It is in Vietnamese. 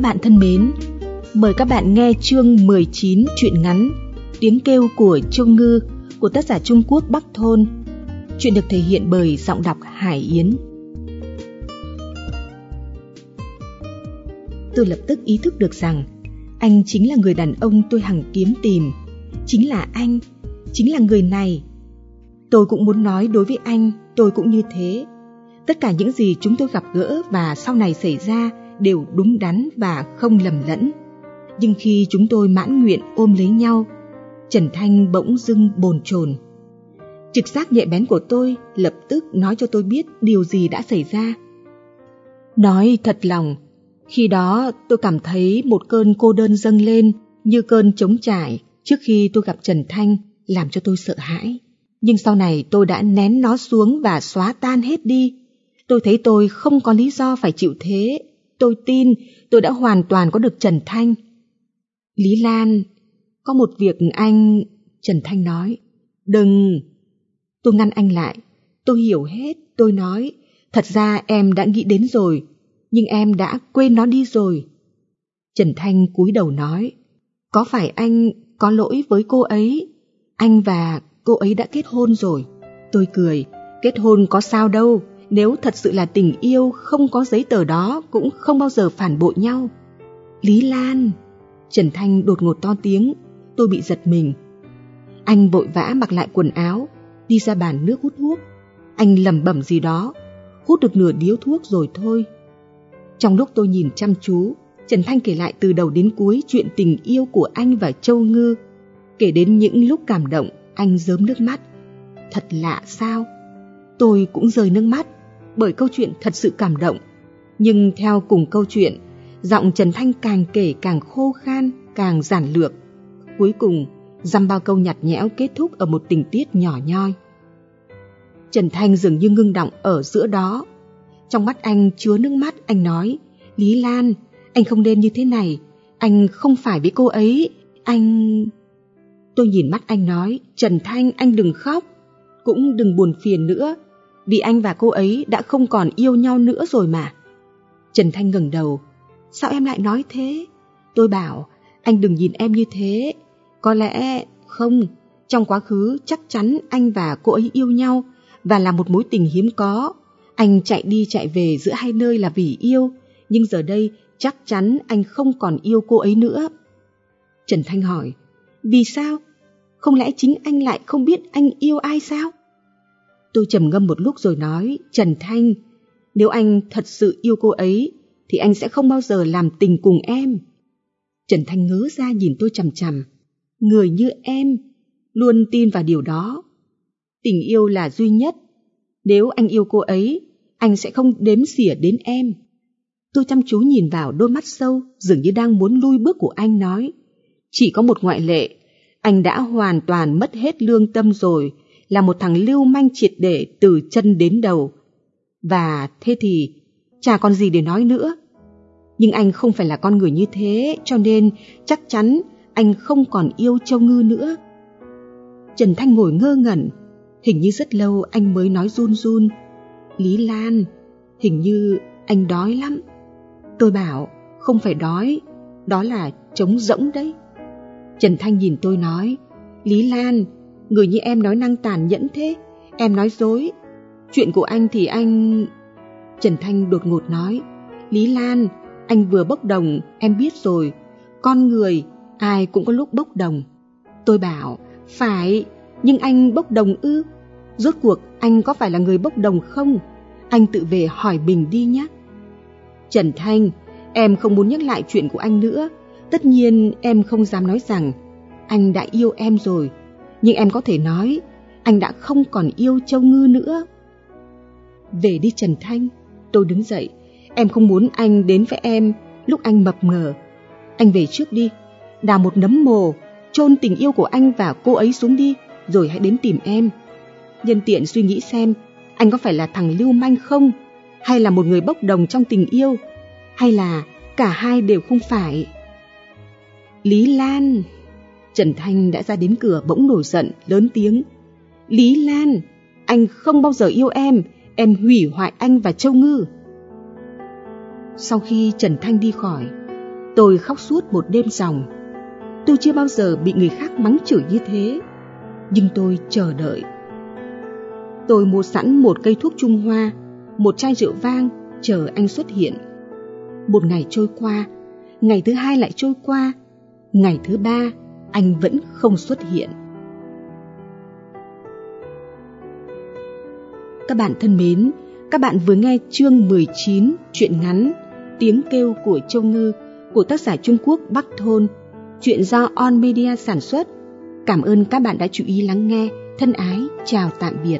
Các bạn thân mến, mời các bạn nghe chương 19 truyện ngắn Tiếng kêu của Châu Ngư của tác giả Trung Quốc Bắc Thôn. Chuyện được thể hiện bởi giọng đọc Hải Yến. Tôi lập tức ý thức được rằng anh chính là người đàn ông tôi hằng kiếm tìm. Chính là anh, chính là người này. Tôi cũng muốn nói đối với anh, tôi cũng như thế. Tất cả những gì chúng tôi gặp gỡ và sau này xảy ra đều đúng đắn và không lầm lẫn. Nhưng khi chúng tôi mãn nguyện ôm lấy nhau, Trần Thanh bỗng dưng bồn chồn. Trực giác nhạy bén của tôi lập tức nói cho tôi biết điều gì đã xảy ra. Nói thật lòng, khi đó tôi cảm thấy một cơn cô đơn dâng lên như cơn trống trải trước khi tôi gặp Trần Thanh làm cho tôi sợ hãi. Nhưng sau này tôi đã nén nó xuống và xóa tan hết đi. Tôi thấy tôi không có lý do phải chịu thế tôi tin tôi đã hoàn toàn có được Trần Thanh. Lý Lan, có một việc anh... Trần Thanh nói, đừng. Tôi ngăn anh lại, tôi hiểu hết, tôi nói, thật ra em đã nghĩ đến rồi, nhưng em đã quên nó đi rồi. Trần Thanh cúi đầu nói, có phải anh có lỗi với cô ấy? Anh và cô ấy đã kết hôn rồi. Tôi cười, kết hôn có sao đâu, nếu thật sự là tình yêu không có giấy tờ đó cũng không bao giờ phản bội nhau. Lý Lan! Trần Thanh đột ngột to tiếng, tôi bị giật mình. Anh vội vã mặc lại quần áo, đi ra bàn nước hút thuốc. Anh lẩm bẩm gì đó, hút được nửa điếu thuốc rồi thôi. Trong lúc tôi nhìn chăm chú, Trần Thanh kể lại từ đầu đến cuối chuyện tình yêu của anh và Châu Ngư. Kể đến những lúc cảm động, anh rớm nước mắt. Thật lạ sao? Tôi cũng rơi nước mắt bởi câu chuyện thật sự cảm động. Nhưng theo cùng câu chuyện, giọng Trần Thanh càng kể càng khô khan, càng giản lược. Cuối cùng, dăm bao câu nhạt nhẽo kết thúc ở một tình tiết nhỏ nhoi. Trần Thanh dường như ngưng động ở giữa đó. Trong mắt anh chứa nước mắt, anh nói, Lý Lan, anh không nên như thế này, anh không phải với cô ấy, anh... Tôi nhìn mắt anh nói, Trần Thanh anh đừng khóc, cũng đừng buồn phiền nữa, vì anh và cô ấy đã không còn yêu nhau nữa rồi mà. Trần Thanh ngẩng đầu, sao em lại nói thế? Tôi bảo, anh đừng nhìn em như thế. Có lẽ không, trong quá khứ chắc chắn anh và cô ấy yêu nhau và là một mối tình hiếm có. Anh chạy đi chạy về giữa hai nơi là vì yêu, nhưng giờ đây chắc chắn anh không còn yêu cô ấy nữa. Trần Thanh hỏi, vì sao? Không lẽ chính anh lại không biết anh yêu ai sao? Tôi trầm ngâm một lúc rồi nói, Trần Thanh, nếu anh thật sự yêu cô ấy, thì anh sẽ không bao giờ làm tình cùng em. Trần Thanh ngớ ra nhìn tôi chằm chằm. Người như em, luôn tin vào điều đó. Tình yêu là duy nhất. Nếu anh yêu cô ấy, anh sẽ không đếm xỉa đến em. Tôi chăm chú nhìn vào đôi mắt sâu, dường như đang muốn lui bước của anh nói. Chỉ có một ngoại lệ, anh đã hoàn toàn mất hết lương tâm rồi, là một thằng lưu manh triệt để từ chân đến đầu. Và thế thì chả còn gì để nói nữa. Nhưng anh không phải là con người như thế, cho nên chắc chắn anh không còn yêu Châu Ngư nữa. Trần Thanh ngồi ngơ ngẩn, hình như rất lâu anh mới nói run run. Lý Lan, hình như anh đói lắm. Tôi bảo, không phải đói, đó là trống rỗng đấy. Trần Thanh nhìn tôi nói, Lý Lan, Người như em nói năng tàn nhẫn thế, em nói dối. Chuyện của anh thì anh... Trần Thanh đột ngột nói, Lý Lan, anh vừa bốc đồng, em biết rồi. Con người, ai cũng có lúc bốc đồng. Tôi bảo, phải, nhưng anh bốc đồng ư? Rốt cuộc anh có phải là người bốc đồng không? Anh tự về hỏi Bình đi nhé. Trần Thanh, em không muốn nhắc lại chuyện của anh nữa. Tất nhiên em không dám nói rằng anh đã yêu em rồi nhưng em có thể nói anh đã không còn yêu Châu Ngư nữa. Về đi Trần Thanh, tôi đứng dậy. Em không muốn anh đến với em lúc anh mập mờ. Anh về trước đi, đào một nấm mồ, chôn tình yêu của anh và cô ấy xuống đi, rồi hãy đến tìm em. Nhân tiện suy nghĩ xem, anh có phải là thằng lưu manh không? Hay là một người bốc đồng trong tình yêu? Hay là cả hai đều không phải? Lý Lan... Trần Thanh đã ra đến cửa bỗng nổi giận, lớn tiếng. Lý Lan, anh không bao giờ yêu em, em hủy hoại anh và Châu Ngư. Sau khi Trần Thanh đi khỏi, Tôi khóc suốt một đêm dòng. Tôi chưa bao giờ bị người khác mắng chửi như thế, nhưng tôi chờ đợi. Tôi mua sẵn một cây thuốc trung hoa, một chai rượu vang chờ anh xuất hiện. Một ngày trôi qua, ngày thứ hai lại trôi qua, ngày thứ ba anh vẫn không xuất hiện. Các bạn thân mến, các bạn vừa nghe chương 19 truyện ngắn Tiếng kêu của Châu Ngư của tác giả Trung Quốc Bắc Thôn, chuyện do On Media sản xuất. Cảm ơn các bạn đã chú ý lắng nghe. Thân ái, chào tạm biệt.